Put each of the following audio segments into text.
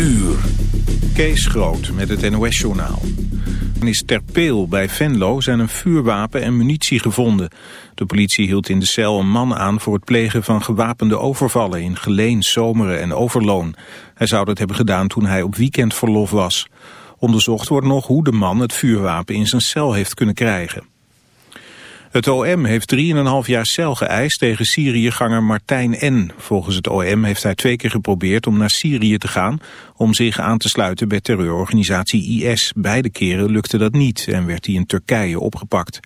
uur. Kees Groot met het NOS-journaal. is ter Peel bij Venlo zijn een vuurwapen en munitie gevonden. De politie hield in de cel een man aan voor het plegen van gewapende overvallen... in Geleen, Zomeren en Overloon. Hij zou dat hebben gedaan toen hij op weekendverlof was. Onderzocht wordt nog hoe de man het vuurwapen in zijn cel heeft kunnen krijgen. Het OM heeft 3,5 jaar cel geëist tegen Syriëganger Martijn N. Volgens het OM heeft hij twee keer geprobeerd om naar Syrië te gaan... om zich aan te sluiten bij terreurorganisatie IS. Beide keren lukte dat niet en werd hij in Turkije opgepakt.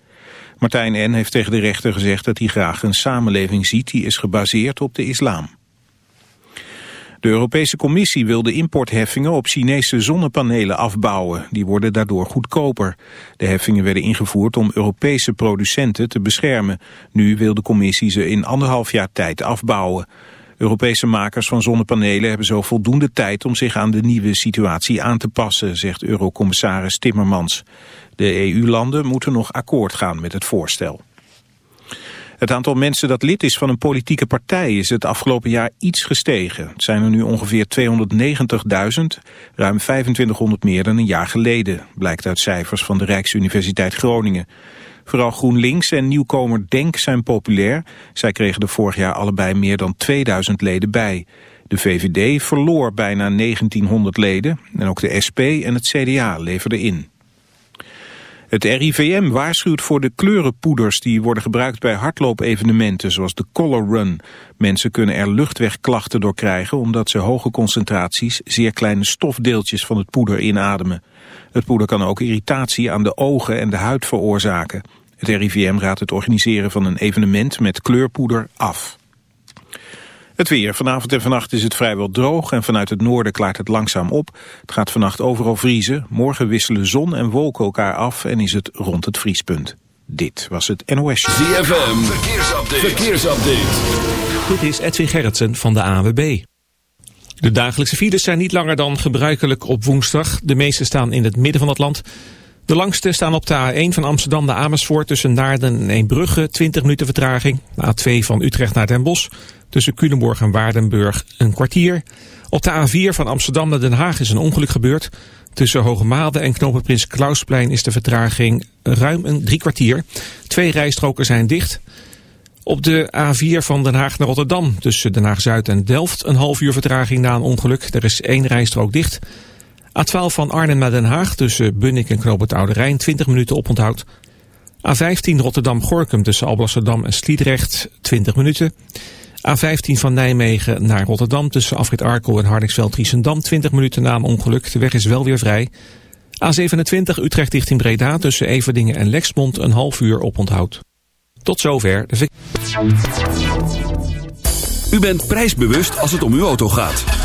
Martijn N. heeft tegen de rechter gezegd dat hij graag een samenleving ziet... die is gebaseerd op de islam. De Europese Commissie wil de importheffingen op Chinese zonnepanelen afbouwen. Die worden daardoor goedkoper. De heffingen werden ingevoerd om Europese producenten te beschermen. Nu wil de Commissie ze in anderhalf jaar tijd afbouwen. Europese makers van zonnepanelen hebben zo voldoende tijd om zich aan de nieuwe situatie aan te passen, zegt Eurocommissaris Timmermans. De EU-landen moeten nog akkoord gaan met het voorstel. Het aantal mensen dat lid is van een politieke partij is het afgelopen jaar iets gestegen. Het zijn er nu ongeveer 290.000, ruim 2500 meer dan een jaar geleden, blijkt uit cijfers van de Rijksuniversiteit Groningen. Vooral GroenLinks en nieuwkomer Denk zijn populair. Zij kregen er vorig jaar allebei meer dan 2000 leden bij. De VVD verloor bijna 1900 leden en ook de SP en het CDA leverden in. Het RIVM waarschuwt voor de kleurenpoeders die worden gebruikt bij hardloopevenementen zoals de Color Run. Mensen kunnen er luchtwegklachten door krijgen omdat ze hoge concentraties zeer kleine stofdeeltjes van het poeder inademen. Het poeder kan ook irritatie aan de ogen en de huid veroorzaken. Het RIVM raadt het organiseren van een evenement met kleurpoeder af. Het weer. Vanavond en vannacht is het vrijwel droog en vanuit het noorden klaart het langzaam op. Het gaat vannacht overal vriezen. Morgen wisselen zon en wolken elkaar af en is het rond het vriespunt. Dit was het NOS. ZFM. Verkeersupdate. Verkeersupdate. Dit is Edwin Gerritsen van de AWB. De dagelijkse files zijn niet langer dan gebruikelijk op woensdag. De meeste staan in het midden van het land. De langste staan op de A1 van Amsterdam naar Amersfoort tussen Naarden en Eembrugge 20 minuten vertraging. De A2 van Utrecht naar Den Bosch tussen Culemborg en Waardenburg een kwartier. Op de A4 van Amsterdam naar Den Haag is een ongeluk gebeurd. Tussen Hogemade en knopen Prins Klausplein is de vertraging ruim een drie kwartier. Twee rijstroken zijn dicht. Op de A4 van Den Haag naar Rotterdam tussen Den Haag-Zuid en Delft een half uur vertraging na een ongeluk. Er is één rijstrook dicht. A12 van Arnhem naar Den Haag tussen Bunnik en Knoop het Rijn 20 minuten oponthoud. A15 Rotterdam-Gorkum tussen Alblasserdam en Sliedrecht 20 minuten. A15 van Nijmegen naar Rotterdam tussen Afrit Arkel en Hardingsveld-Riesendam 20 minuten na een ongeluk. De weg is wel weer vrij. A27 Utrecht richting Breda tussen Everdingen en Lexmond een half uur oponthoud. Tot zover U bent prijsbewust als het om uw auto gaat.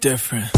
Different.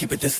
Keep it this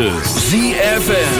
9. ZFM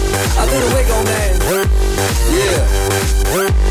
Do the wiggle, man. Yeah.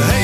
hele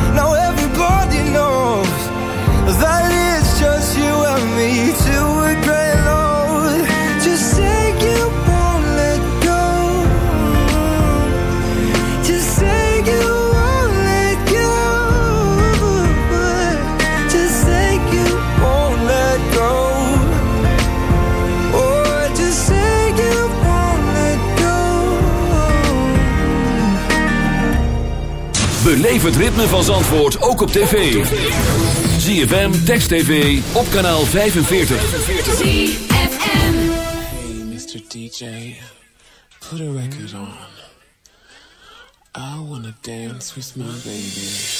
Beleef het ritme van Zandvoort ook op tv. ZFM, Text TV, op kanaal 45. Hey, Mr. DJ, put a record on. I wanna dance with my baby.